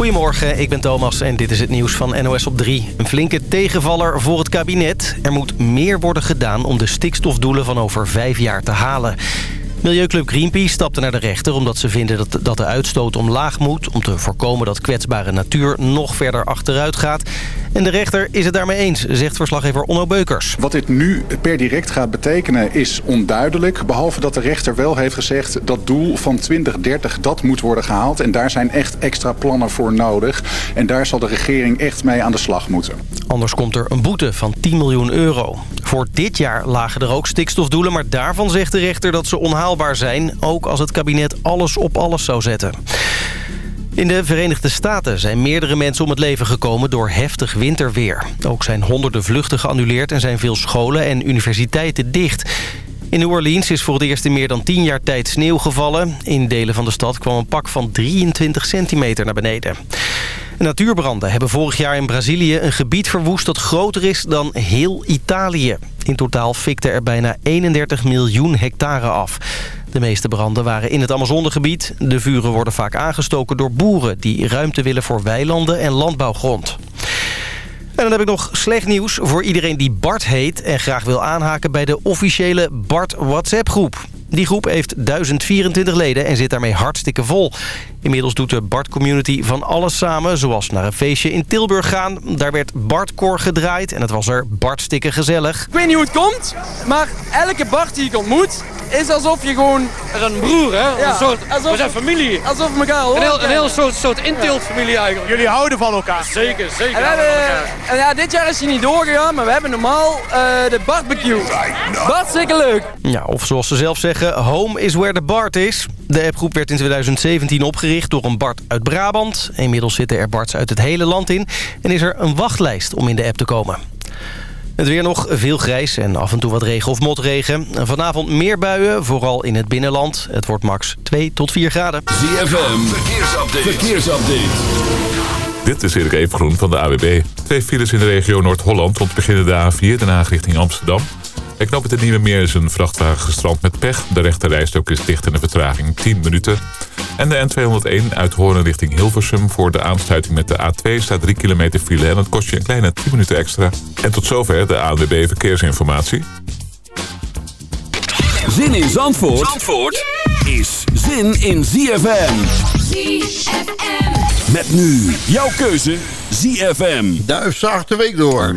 Goedemorgen, ik ben Thomas en dit is het nieuws van NOS op 3. Een flinke tegenvaller voor het kabinet. Er moet meer worden gedaan om de stikstofdoelen van over vijf jaar te halen. Milieuclub Greenpeace stapte naar de rechter omdat ze vinden dat, dat de uitstoot omlaag moet... om te voorkomen dat kwetsbare natuur nog verder achteruit gaat. En de rechter is het daarmee eens, zegt verslaggever Onno Beukers. Wat dit nu per direct gaat betekenen is onduidelijk. Behalve dat de rechter wel heeft gezegd dat doel van 2030 dat moet worden gehaald. En daar zijn echt extra plannen voor nodig. En daar zal de regering echt mee aan de slag moeten. Anders komt er een boete van 10 miljoen euro. Voor dit jaar lagen er ook stikstofdoelen, maar daarvan zegt de rechter dat ze onhaalbaar zijn. Ook als het kabinet alles op alles zou zetten. In de Verenigde Staten zijn meerdere mensen om het leven gekomen door heftig winterweer. Ook zijn honderden vluchten geannuleerd en zijn veel scholen en universiteiten dicht. In New Orleans is voor het eerst in meer dan 10 jaar tijd sneeuw gevallen. In delen van de stad kwam een pak van 23 centimeter naar beneden. Natuurbranden hebben vorig jaar in Brazilië een gebied verwoest dat groter is dan heel Italië. In totaal fikte er bijna 31 miljoen hectare af. De meeste branden waren in het Amazonegebied. De vuren worden vaak aangestoken door boeren die ruimte willen voor weilanden en landbouwgrond. En dan heb ik nog slecht nieuws voor iedereen die Bart heet... en graag wil aanhaken bij de officiële Bart WhatsApp-groep. Die groep heeft 1024 leden en zit daarmee hartstikke vol. Inmiddels doet de Bart-community van alles samen, zoals naar een feestje in Tilburg gaan. Daar werd Bartkoor gedraaid en het was er Bartstikke gezellig. Ik weet niet hoe het komt, maar elke Bart die ik ontmoet is alsof je gewoon... Een broer, hè? Ja, een soort, alsof- we zijn familie. Alsof we elkaar horen. Een heel, een heel soort, soort inteeltfamilie eigenlijk. Jullie houden van elkaar. Zeker, zeker. En, we hebben, en ja, dit jaar is hij niet doorgegaan, maar we hebben normaal eh, de barbecue. Hartstikke leuk. Ja, of zoals ze zelf zeggen, home is where the Bart is. De appgroep werd in 2017 opgericht door een Bart uit Brabant. Inmiddels zitten er Barts uit het hele land in. En is er een wachtlijst om in de app te komen. Het weer nog veel grijs en af en toe wat regen of motregen. Vanavond meer buien, vooral in het binnenland. Het wordt max 2 tot 4 graden. ZFM, verkeersupdate. verkeersupdate. Dit is Erik Evengroen van de AWB. Twee files in de regio Noord-Holland rond beginnen de A4, Den Haag richting Amsterdam. Ik knop het Nieuwe Meer is een vrachtwagen gestrand met pech. De rechte rijstok is dicht in de vertraging 10 minuten. En de N201 uit Hoorn richting Hilversum voor de aansluiting met de A2 staat 3 kilometer file en dat kost je een kleine 10 minuten extra. En tot zover de ANWB Verkeersinformatie. Zin in Zandvoort, Zandvoort is zin in ZFM. ZFM. Met nu jouw keuze ZFM. Duif zacht de week door.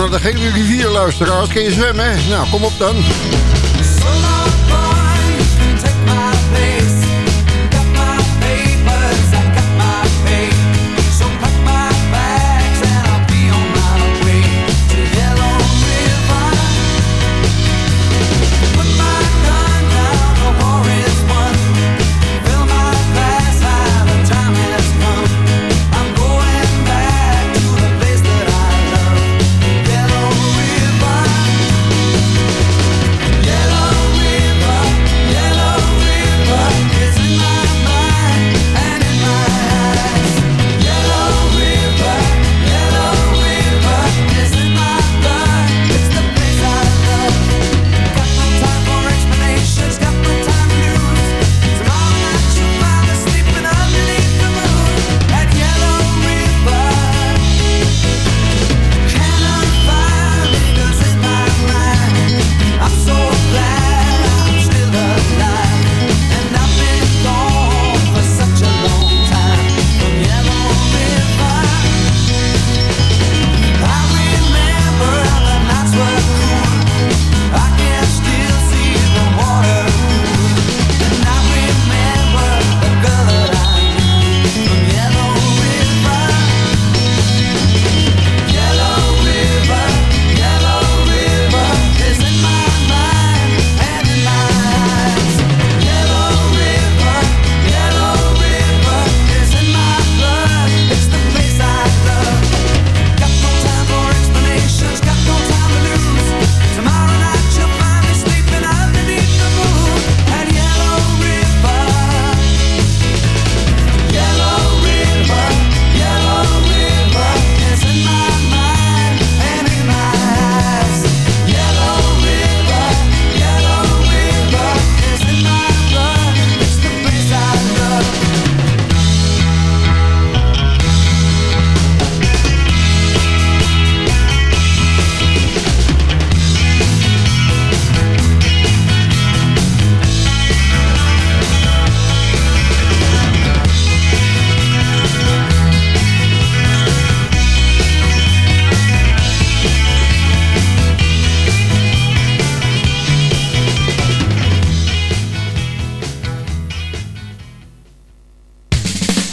Naar de gele rivier. Kun je zwemmen? Nou, kom op dan.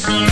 Thank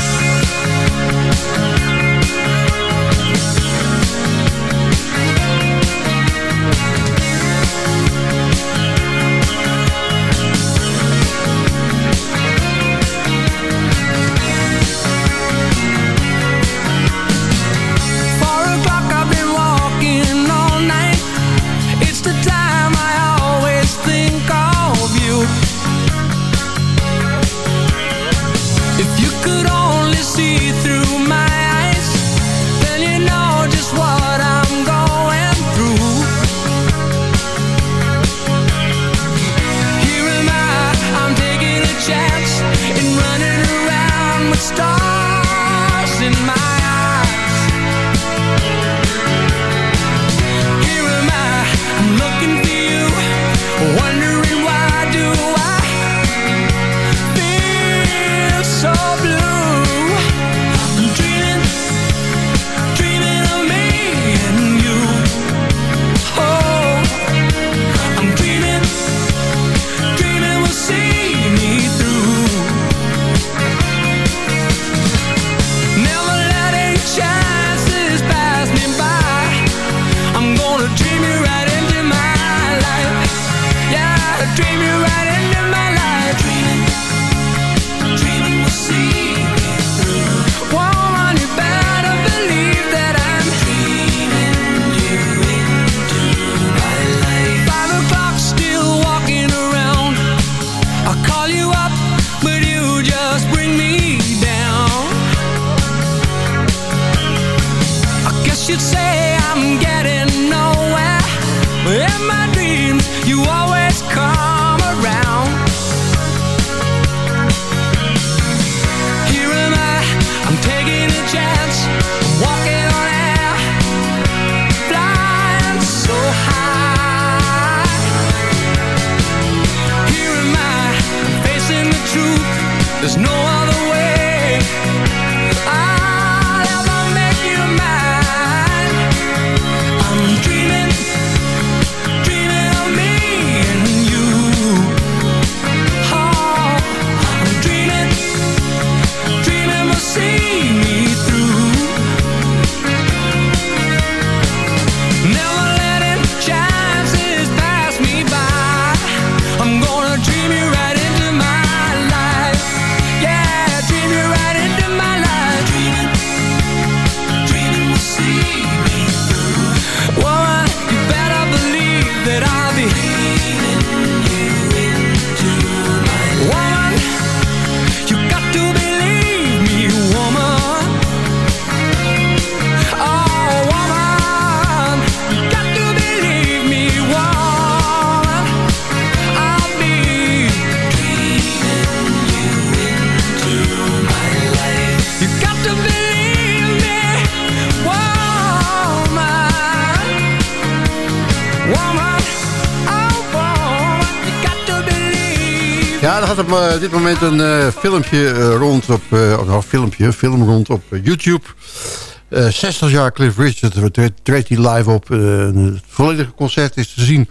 dit moment een eh, filmpje eh, rond op... Nou, filmpje, film rond op YouTube. 60 jaar Cliff Richard treedt hij live op. het volledige concert is te zien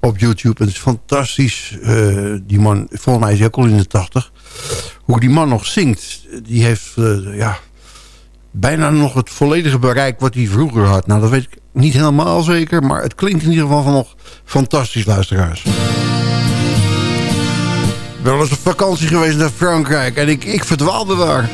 op YouTube. Het is fantastisch. die man, volgens mij is hij ook al in de 80. Hoe die man nog zingt, die heeft ja, bijna nog het volledige bereik wat hij vroeger had. Nou, dat weet ik niet helemaal zeker, maar het klinkt in ieder geval van nog fantastisch, luisteraars. Ben wel eens op vakantie geweest naar Frankrijk en ik, ik verdwaalde daar.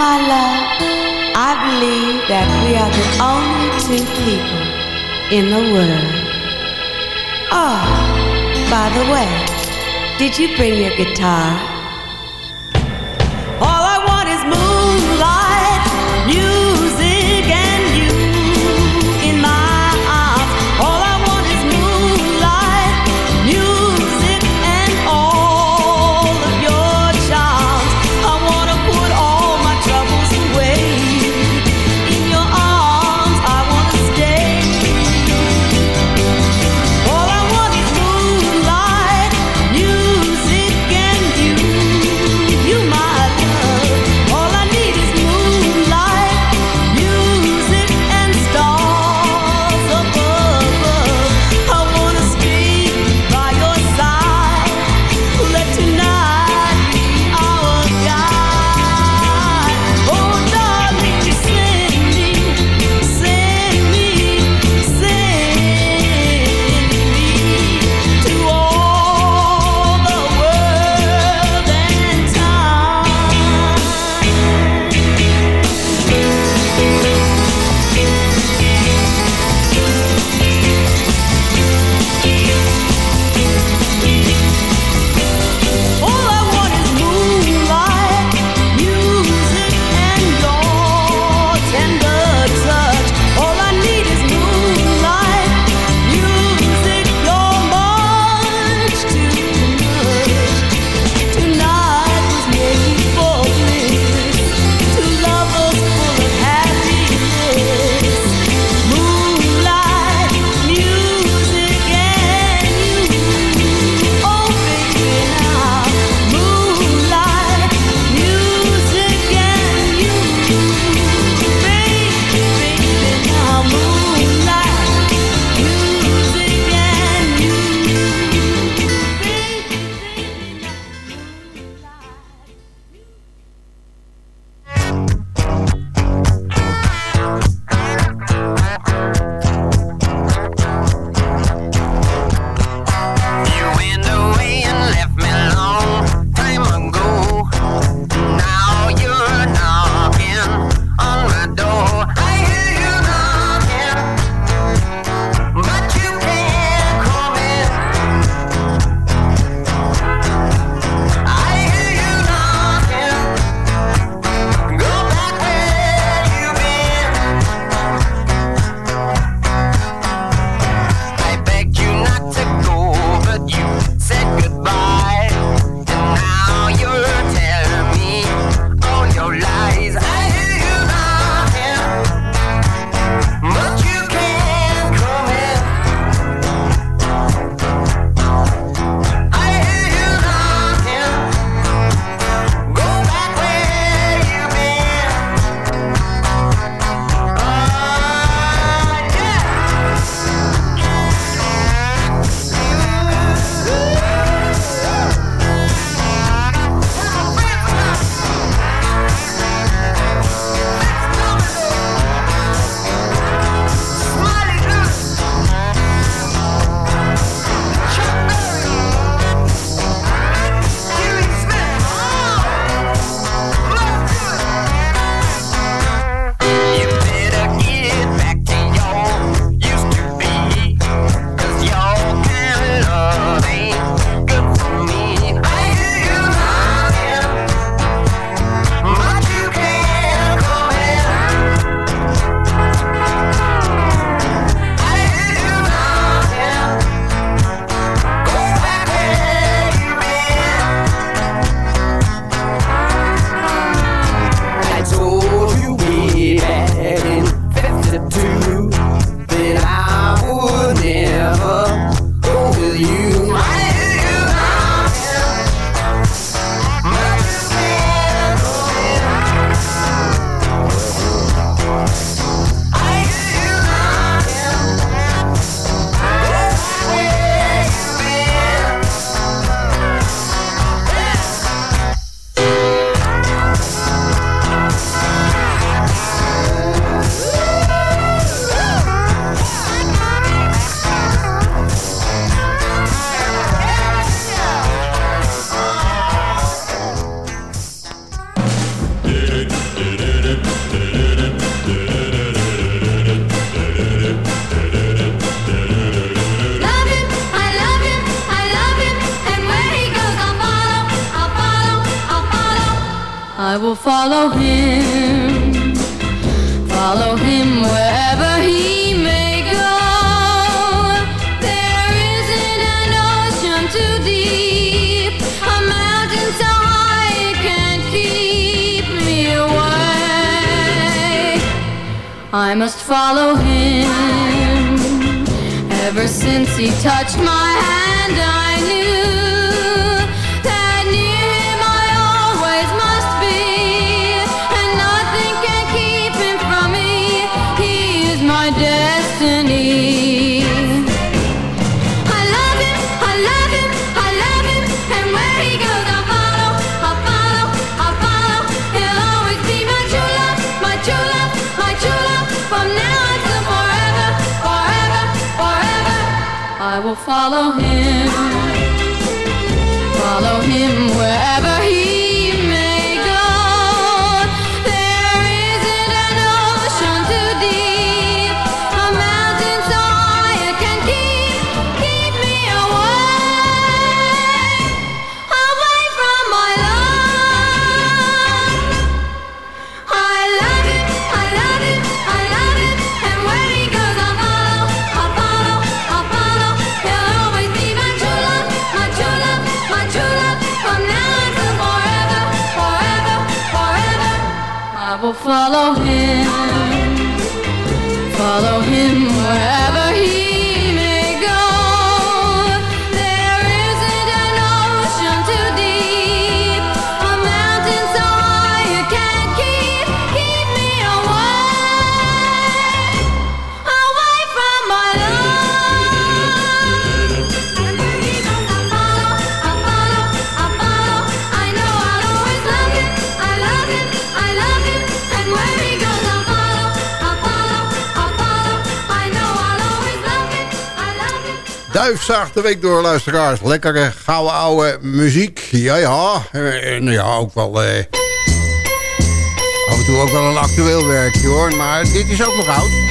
my love, I believe that we are the only two people in the world. Oh, by the way, did you bring your guitar? I must follow him. Ever since he touched my hand, follow him. follow him, follow him wherever. Wuifzaag de week door, luisteraars. Lekkere, eh, gouden oude muziek. Ja, ja. En ja, ook wel... Eh, af en toe ook wel een actueel werkje, hoor. Maar dit is ook nog oud.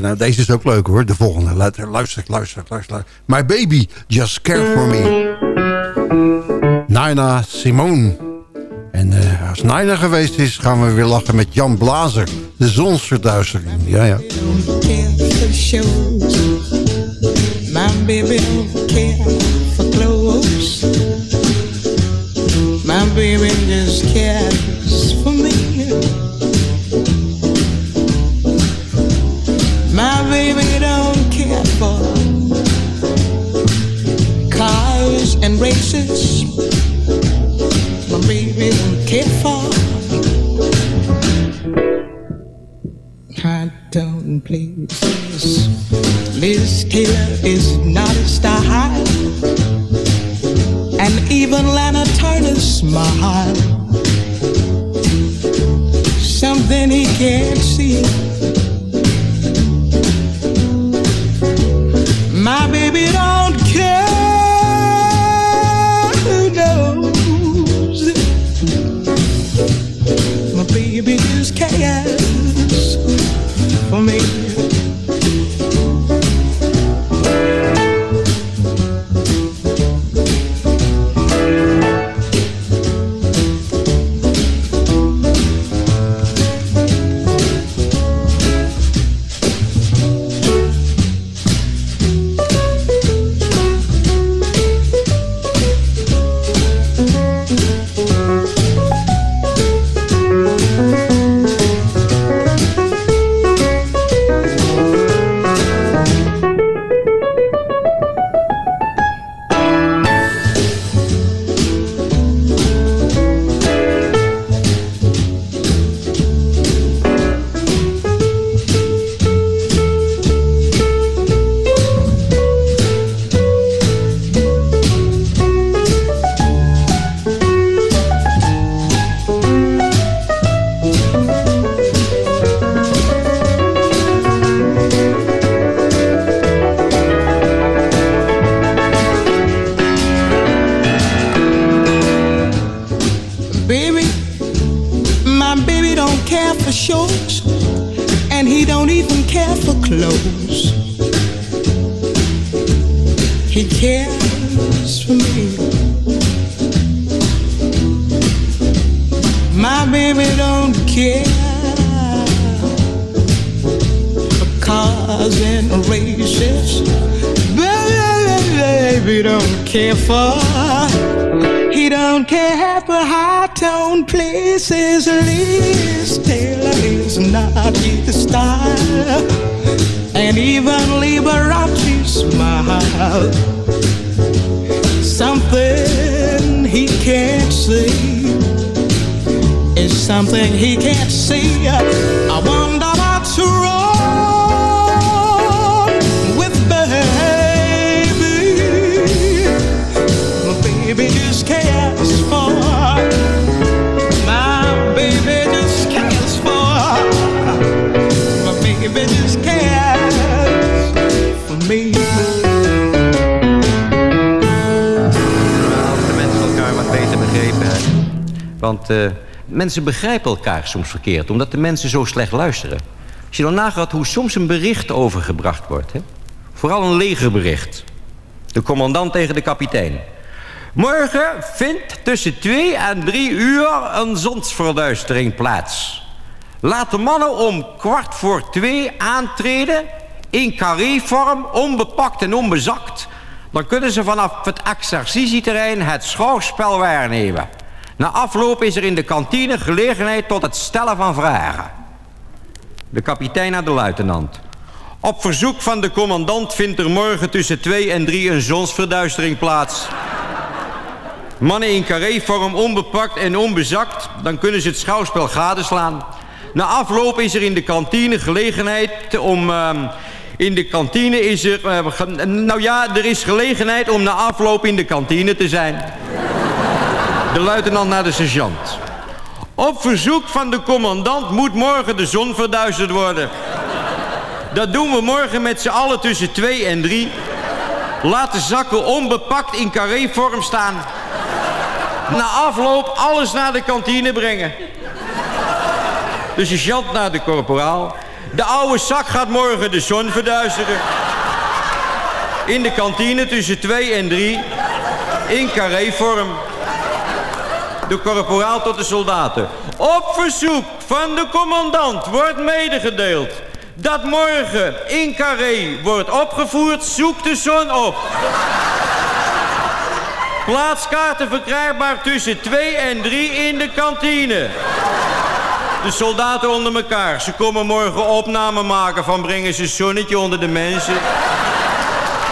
nou deze is ook leuk hoor, de volgende. Luister, luister, luister, luister. My baby, just care for me. Naina Simone. En uh, als Naina geweest is, gaan we weer lachen met Jan Blazer. De zonsverduistering, ja ja. My baby don't care for clothes. My baby just cares kisses my baby don't care for. I don't please. Liz Taylor is not a star high, and even Lana Turner's smile. Something he can't see. My baby don't care cars and races. Baby don't care for. He don't care for high tone places. Liz Taylor is not his style, and even Liberace smile. Something he can't see something he can't see. I wonder what's wrong with baby. My baby just cares for. My baby just cares for. My baby just cares for me. Want eh, mensen begrijpen elkaar soms verkeerd, omdat de mensen zo slecht luisteren. Als je dan nagaat hoe soms een bericht overgebracht wordt. Hè? Vooral een legerbericht. De commandant tegen de kapitein. Morgen vindt tussen 2 en 3 uur een zonsverduistering plaats. Laat de mannen om kwart voor twee aantreden... in carré-vorm, onbepakt en onbezakt. Dan kunnen ze vanaf het exercitieterrein het schouwspel waarnemen. Na afloop is er in de kantine gelegenheid tot het stellen van vragen. De kapitein naar de luitenant. Op verzoek van de commandant vindt er morgen tussen 2 en 3 een zonsverduistering plaats. Mannen in carrévorm, onbepakt en onbezakt, dan kunnen ze het schouwspel gadeslaan. Na afloop is er in de kantine gelegenheid om... ehm, in de kantine is er... eh, nou ja, er is gelegenheid om na afloop in de kantine te zijn. De luitenant naar de sergeant. Op verzoek van de commandant moet morgen de zon verduisterd worden. Dat doen we morgen met z'n allen tussen 2 en 3. Laat de zakken onbepakt in carrévorm staan. Na afloop alles naar de kantine brengen. De sergeant naar de korporaal. De oude zak gaat morgen de zon verduisteren. In de kantine tussen 2 en 3. In carrévorm. De korporaal tot de soldaten. Op verzoek van de commandant wordt medegedeeld... dat morgen in carré wordt opgevoerd, zoek de zon op. Plaatskaarten verkrijgbaar tussen 2 en 3 in de kantine. De soldaten onder elkaar. Ze komen morgen opname maken van brengen ze zonnetje onder de mensen.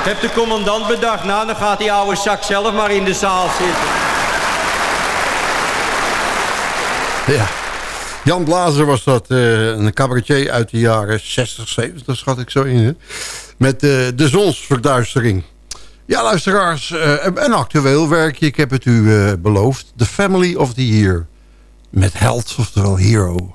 Heb de commandant bedacht. Nou, dan gaat die oude zak zelf maar in de zaal zitten. Ja. Jan Blazer was dat, eh, een cabaretier uit de jaren 60, 70, schat ik zo in. Hè? Met eh, de zonsverduistering. Ja, luisteraars, eh, een actueel werkje, ik heb het u beloofd. The Family of the Year. Met Held, oftewel Hero.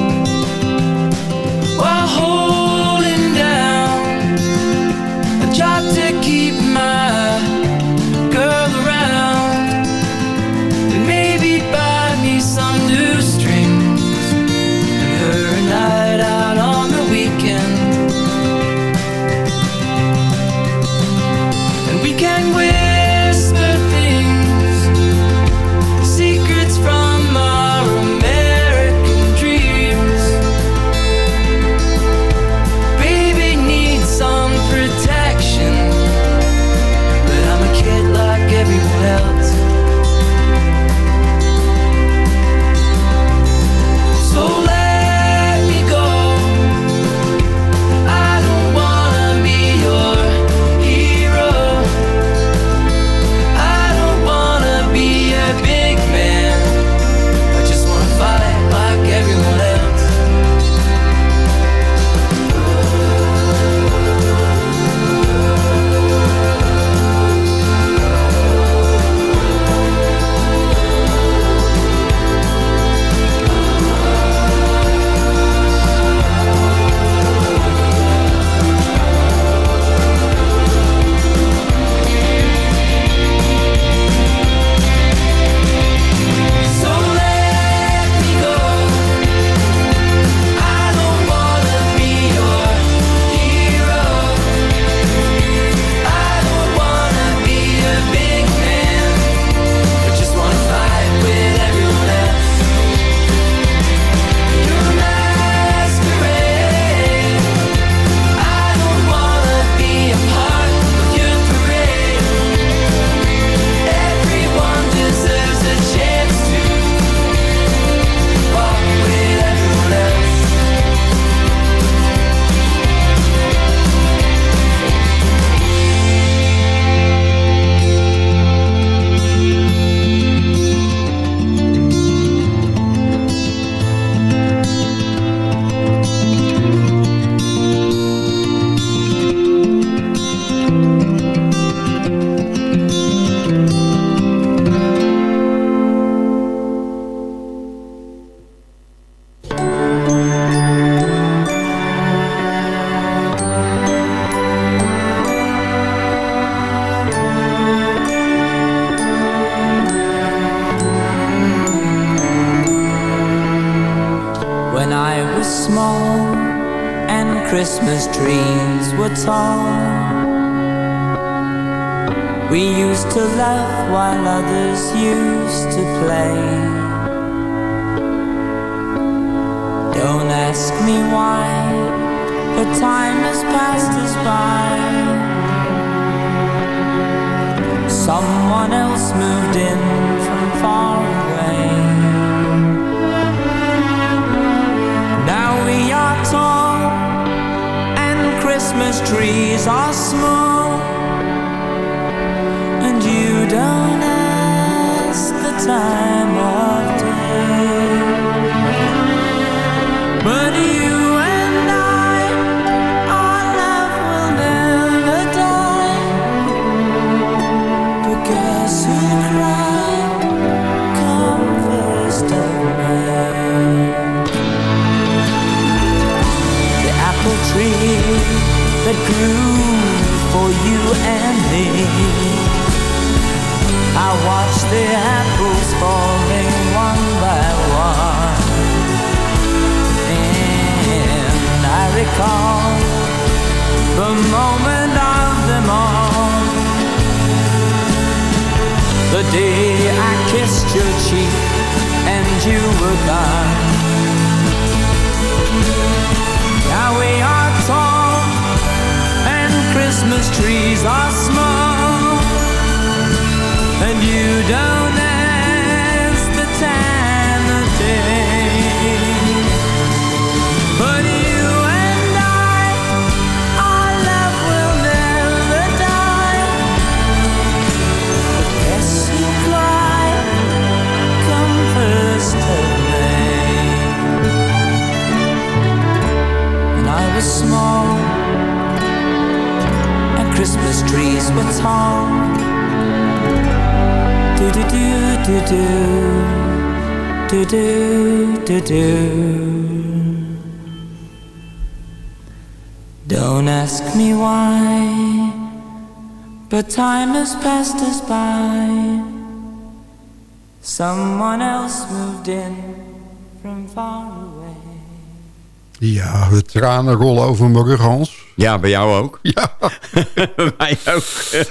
tranen rollen over mijn rug, Hans. Ja, bij jou ook. Ja. bij mij ook.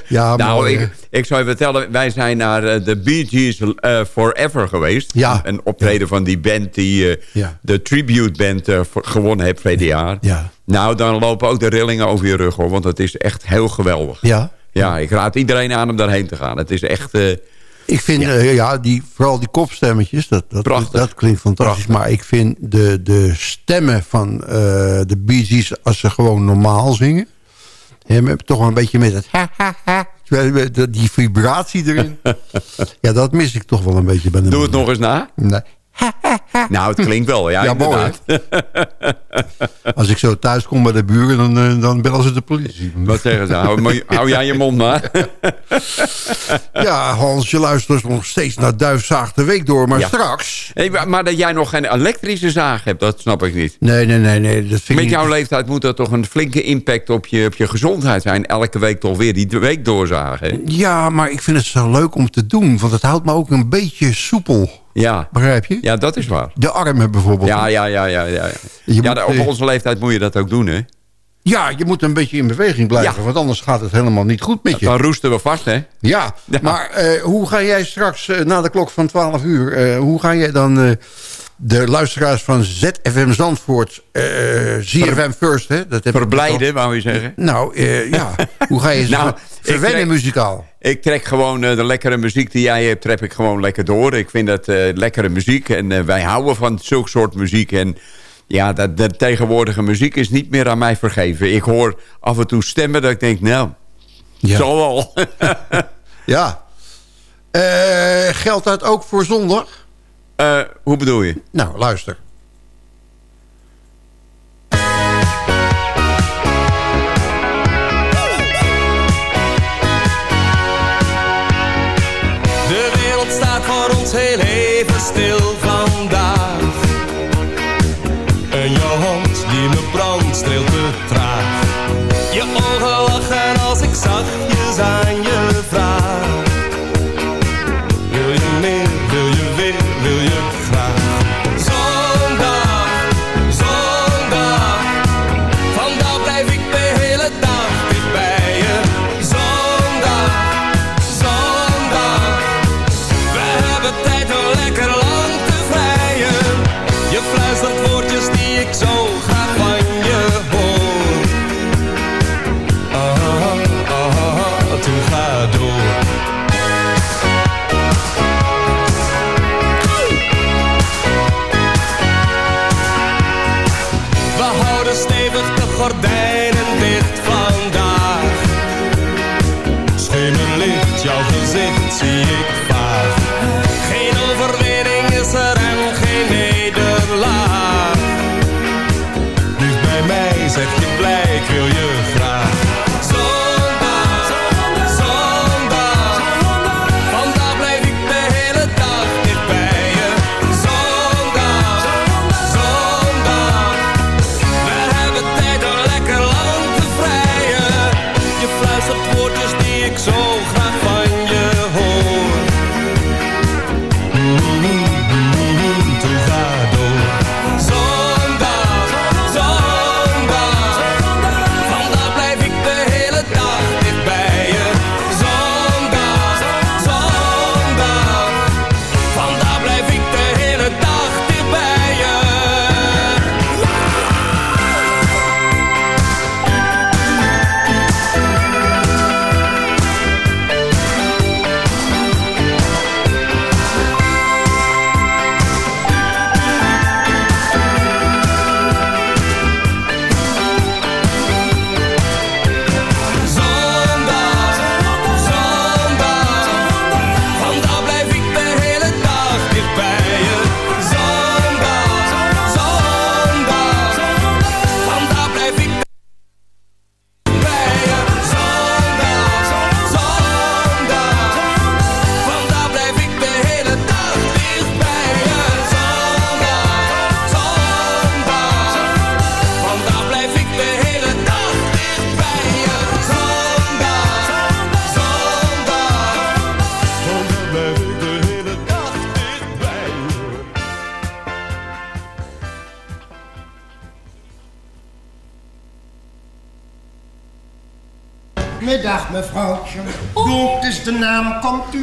Ja, nou, ik, ik zou je vertellen, wij zijn naar eh, de Bee Gees eh, Forever geweest. Ja. Een optreden van die band die Ja. de tribute band gewonnen heeft verleden jaar. Ja. Nou, dan lopen ook de rillingen over je rug, hoor. Want het is echt heel geweldig. Ja. Ja, ik raad iedereen aan om daarheen te gaan. Het is echt... eh, Ik vind, ja, ja die, vooral die kopstemmetjes, dat, dat, Prachtig. dat klinkt fantastisch. Maar ik vind de, de stemmen van eh, de Bee Gees, als ze gewoon normaal zingen... Hè, met- toch wel een beetje met het ha, ha, ha, die vibratie erin. ja, dat mis ik toch wel een beetje bij de doe het nog eens na. Nee. Nou, het klinkt wel, ja, Ja, mooi. Als ik zo thuis kom bij de buren, dan, eh, dan bellen ze de politie. Wat zeggen ze? Hou, hou jij je mond maar. Ja, Hans, je luistert nog steeds naar Duifzaag de Week door. Maar Ja. straks... Hey, maar- dat jij nog geen elektrische zaag hebt, dat snap ik niet. Nee, nee, nee. nee dat vind Met niet- jouw leeftijd moet dat toch een flinke impact op je, op je gezondheid zijn. Elke week toch weer die week doorzagen. Ja, maar ik vind het zo leuk om te doen. Want het houdt me ook een beetje soepel. Ja. Begrijp je? Ja, dat is waar. De armen bijvoorbeeld. Ja, ja, ja, ja. ja. Je ja moet, op eh, onze leeftijd moet je dat ook doen, hè? Ja, je moet een beetje in beweging blijven. Ja. Want anders gaat het helemaal niet goed met je. Dan roesten we vast, hè? Ja, maar eh, hoe ga jij straks eh, na de klok van 12 uur... hoe ga jij dan de luisteraars van ZFM Zandvoort... eh ZFM First, hè? Dat heb Verblijden, wou je zeggen. Nou, eh, ja. Hoe ga je ze Nou, ver- verwennen ik trek- muzikaal? Ik trek gewoon eh, de lekkere muziek die jij hebt, trek ik gewoon lekker door. Ik vind dat eh, lekkere muziek en eh, wij houden van zulk soort muziek. En ja, dat, de tegenwoordige muziek is niet meer aan mij vergeven. Ik hoor af en toe stemmen dat ik denk, nou, Ja. zal wel. Ja. Eh, geldt dat ook voor zondag? Eh, hoe bedoel je? Nou, luister. De wereld staat voor ons heel even stil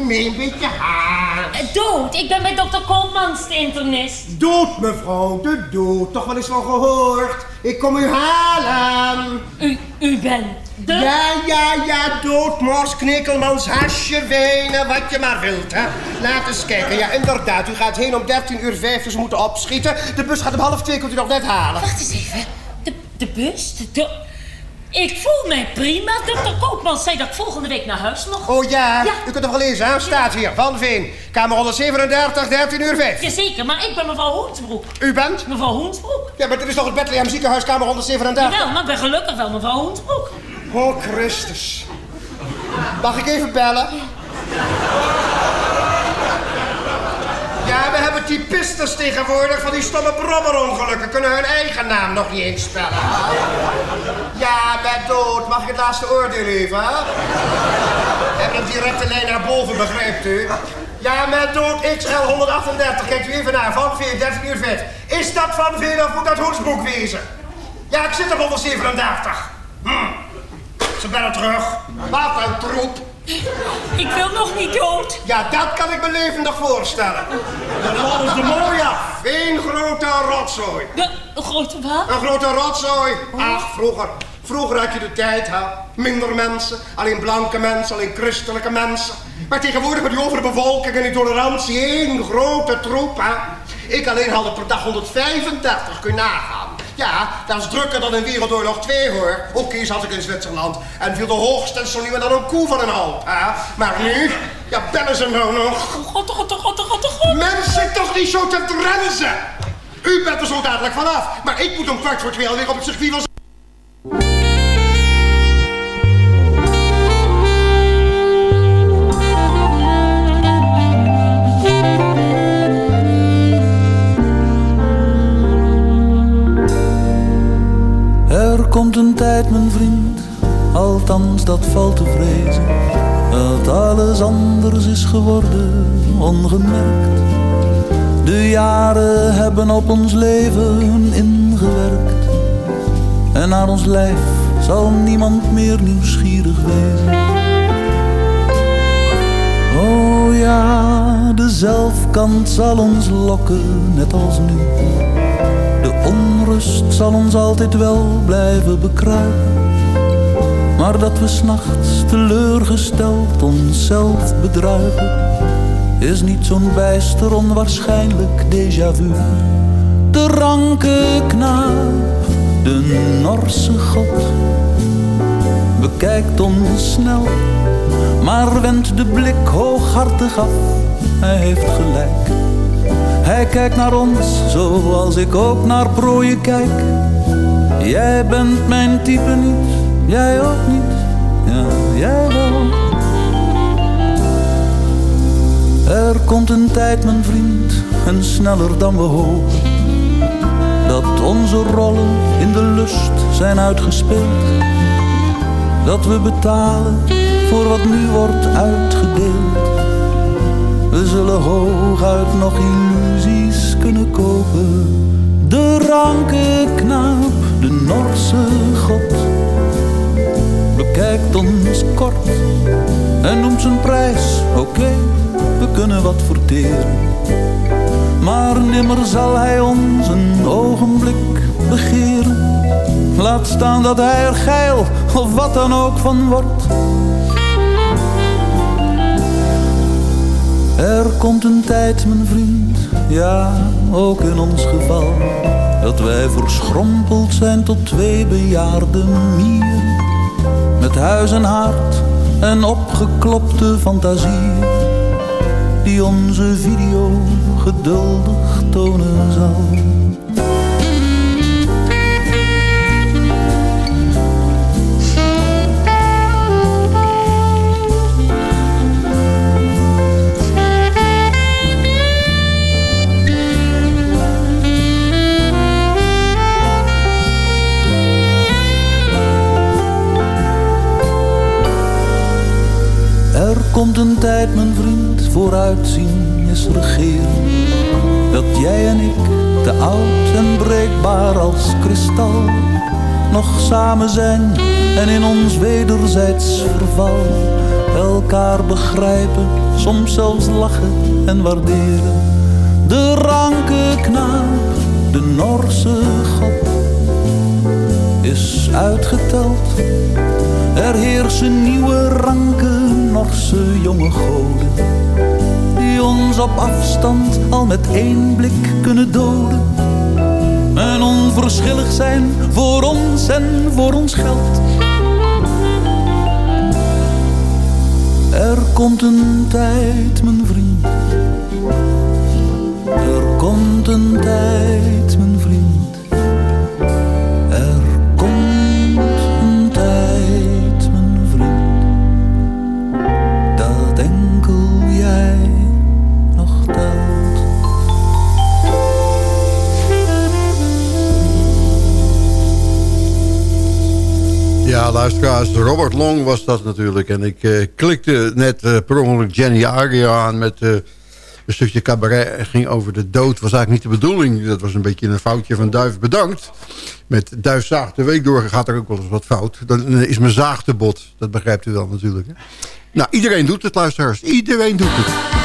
mee, een beetje haar. Eh, Dood, ik ben bij dokter Koopmans, de internist. Dood, mevrouw, de dood. Toch wel eens van gehoord. Ik kom u halen. U, u bent de... Ja, ja, ja, dood, mors, knikkelmans, hasje, wijnen, wat je maar wilt, hè. Laat eens kijken. Ja, inderdaad, u gaat heen om 13 uur 5, dus we moeten opschieten. De bus gaat om half twee, kunt u nog net halen. Wacht eens even. De, de bus? De- Ik voel mij prima. Dokter Koopmans zei dat ik volgende week naar huis nog. Oh ja, u kunt het wel lezen, hè. Staat hier, Van Veen. Kamer 137, 13 uur 5. Jazeker, maar ik ben mevrouw Hoensbroek. U bent? Mevrouw Hoensbroek. Ja, maar dit is toch het Bethlehem ziekenhuis, kamer 137? Jawel, maar ik ben gelukkig wel mevrouw Hoensbroek. Oh, Christus. Mag ik even bellen? Ja, hebben typistes tegenwoordig van die stomme brommerongelukken. Kunnen hun eigen naam nog niet eens spellen. Ja, ben dood. Mag ik het laatste oordeel even, hebben een directe lijn naar boven, begrijpt u? Ja, met dood XL 138. Kijkt u even naar. Van Veen, 13 uur 5. Is dat Van Veen of moet dat Hoensbroek wezen? Ja, ik zit op 137. Hm. Ze bellen terug. Wat een troep. Ik wil nog niet dood. Ja, dat kan ik me levendig voorstellen. Dat was de mooi af. Eén grote rotzooi. De, een grote wat? Een grote rotzooi. Ach, vroeger. Vroeger had je de tijd, hè. Minder mensen. Alleen blanke mensen, alleen christelijke mensen. Maar tegenwoordig met die overbevolking en die tolerantie. één grote troep, hè. Ik alleen had er per dag 135, kun je nagaan. Ja, dat is drukker dan in Wereldoorlog 2, hoor. Oké, zat ik in Zwitserland. En viel de hoogste en zo en dan een koe van een hè. Maar nu, ja, bellen ze nou nog. God, god, god, god, god. Mensen, toch niet zo te drenzen. U bent er zo dadelijk vanaf. Maar ik moet om kwart voor twee alweer op het circuit van... komt een tijd, mijn vriend, althans dat valt te vrezen, dat alles anders is geworden, ongemerkt. De jaren hebben op ons leven ingewerkt en naar ons lijf zal niemand meer nieuwsgierig wezen. Oh ja, de zelfkant zal ons lokken, net als nu. Onrust zal ons altijd wel blijven bekruipen. Maar dat we s'nachts teleurgesteld onszelf bedruipen, is niet zo'n bijster onwaarschijnlijk déjà vu. De ranke knaap, de Norse god, bekijkt ons snel, maar wendt de blik hooghartig af. Hij heeft gelijk. Hij kijkt naar ons zoals ik ook naar prooien kijk. Jij bent mijn type niet, jij ook niet, ja, jij wel. Er komt een tijd, mijn vriend, en sneller dan we hopen. Dat onze rollen in de lust zijn uitgespeeld. Dat we betalen voor wat nu wordt uitgedeeld. We zullen hooguit nog illusies kunnen kopen. De ranke knaap, de Norse god, bekijkt ons kort en noemt zijn prijs. Oké, we kunnen wat verteren. Maar nimmer zal hij ons een ogenblik begeren. Laat staan dat hij er geil of wat dan ook van wordt. Er komt een tijd, mijn vriend, ja, ook in ons geval, dat wij verschrompeld zijn tot twee bejaarde mieren. Met huis en hart en opgeklopte fantasie, die onze video geduldig tonen zal. Vooruitzien is regeren. Dat jij en ik, te oud en breekbaar als kristal, nog samen zijn en in ons wederzijds verval elkaar begrijpen, soms zelfs lachen en waarderen. De ranke knaap, de Norse god, is uitgeteld. Er heersen nieuwe ranke Norse jonge goden, ons op afstand al met één blik kunnen doden. En onverschillig zijn voor ons en voor ons geld. Er komt een tijd, mijn vriend. Er komt een tijd, mijn Robert Long was dat natuurlijk. En ik eh, klikte net eh, per ongeluk Jenny Aria aan met eh, een stukje cabaret. Het ging over de dood, was eigenlijk niet de bedoeling. Dat was een beetje een foutje van Duif bedankt. Met Duif zaagt de week door gaat er ook wel eens wat fout. Dan is mijn zaag te bot. Dat begrijpt u wel natuurlijk. Hè? Nou, iedereen doet het, luisteraars. Iedereen doet het.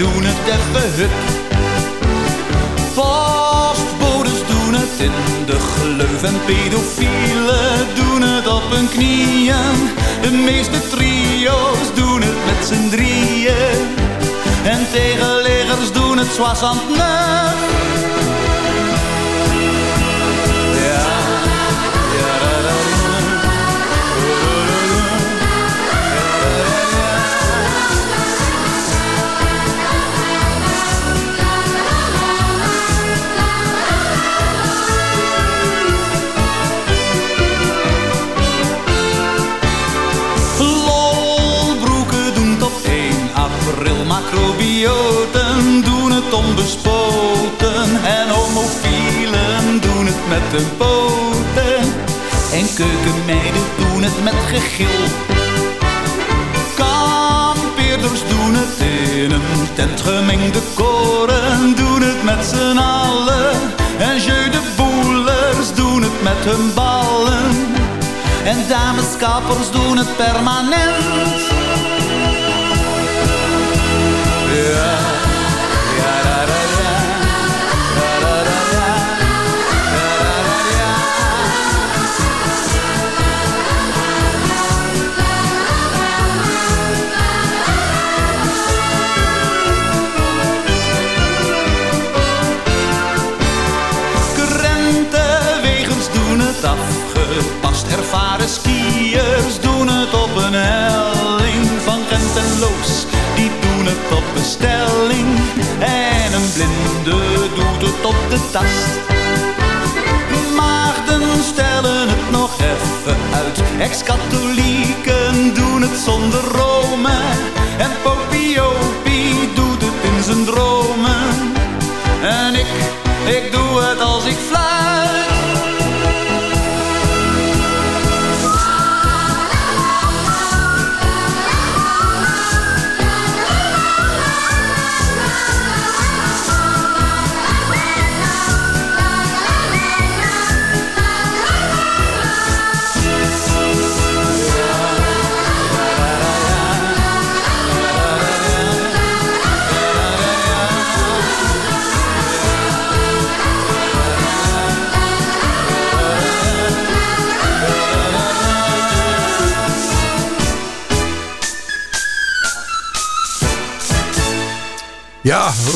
Doen het even hup. Postbodes doen het in de gleuf en pedofielen doen het op hun knieën. De meeste trio's doen het met z'n drieën. En tegenleggers doen het zwassend nuf. Macrobioten doen het onbespoten. En homofielen doen het met hun poten. En keukenmeiden doen het met gegil. Kampeerders doen het in een tent gemengde koren. Doen het met z'n allen. En jeu de boelers doen het met hun ballen. En dameskappers doen het permanent. Tast. Maagden stellen het nog even uit. Ex-katholieken doen het zonder Rome.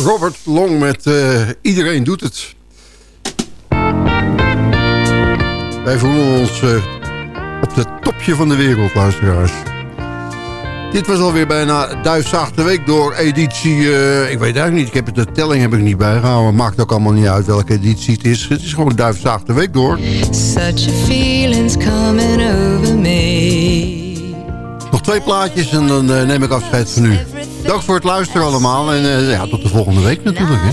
Robert Long met eh, Iedereen doet het. Wij voelen ons eh, op het topje van de wereld, luisteraars. Dit was alweer bijna Duifzaag de Week door editie... eh, ik weet eigenlijk niet, ik heb de telling heb ik niet bijgehouden. Maakt ook allemaal niet uit welke editie het is. Het is gewoon Duifzaag de Week door. Such a feeling's coming over me. Nog twee plaatjes en dan neem ik afscheid van u. Dank voor het luisteren allemaal. En eh, ja, tot de volgende week natuurlijk. Hè.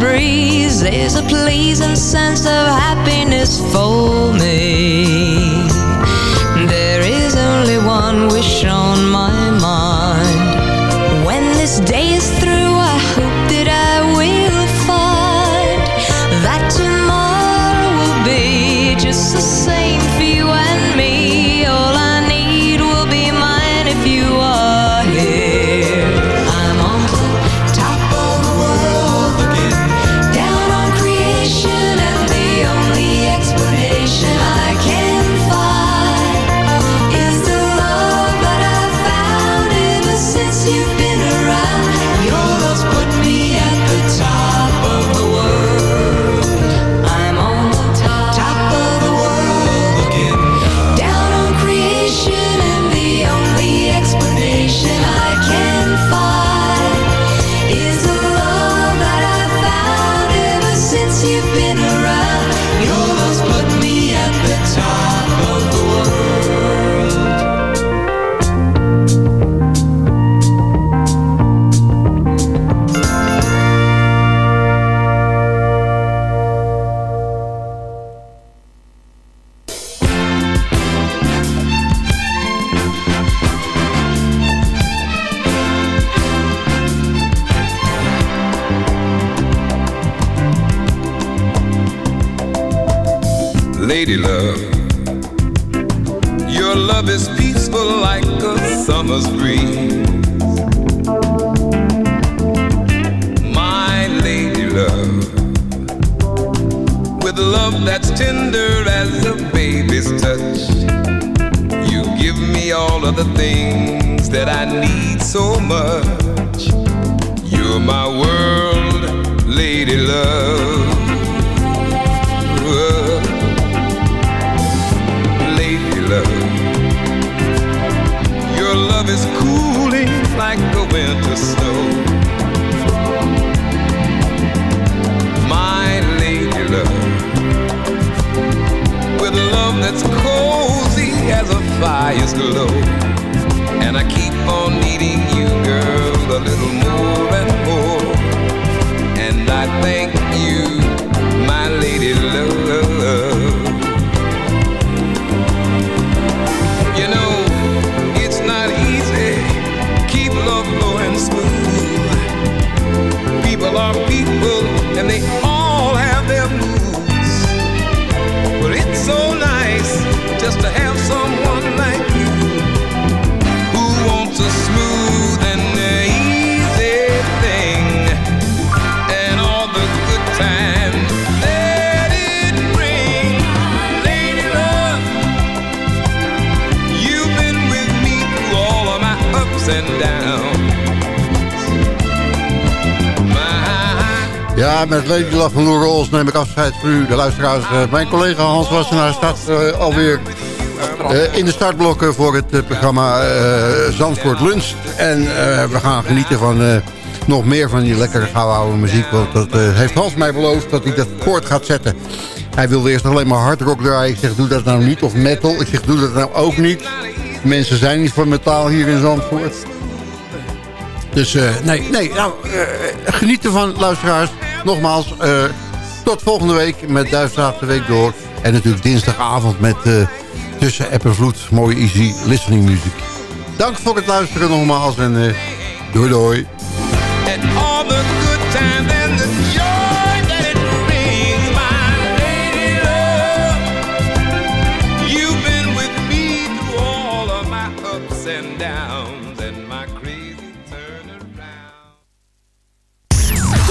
Breeze, there's a pleasing sense of happiness for met Lady Love van Lou neem ik afscheid voor u, de luisteraars. Eh, mijn collega Hans Wassenaar staat eh, alweer eh, in de startblokken voor het programma Zandvoort Lunch. En we gaan genieten van nog meer van die lekkere gouden oude muziek. Want dat heeft Hans mij beloofd dat hij dat voort gaat zetten. Hij wilde eerst alleen maar hardrock draaien. Ik zeg, doe dat nou niet. Of metal. Ik zeg, doe dat nou ook niet. Mensen zijn niet voor metaal hier in Zandvoort. Dus nee, nee nou, ervan, luisteraars. Nogmaals, eh, tot volgende week met Duitsdag de week door. En natuurlijk dinsdagavond met eh, Tussen App en Vloed. Mooie easy listening muziek. Dank voor het luisteren nogmaals en eh, doei doei.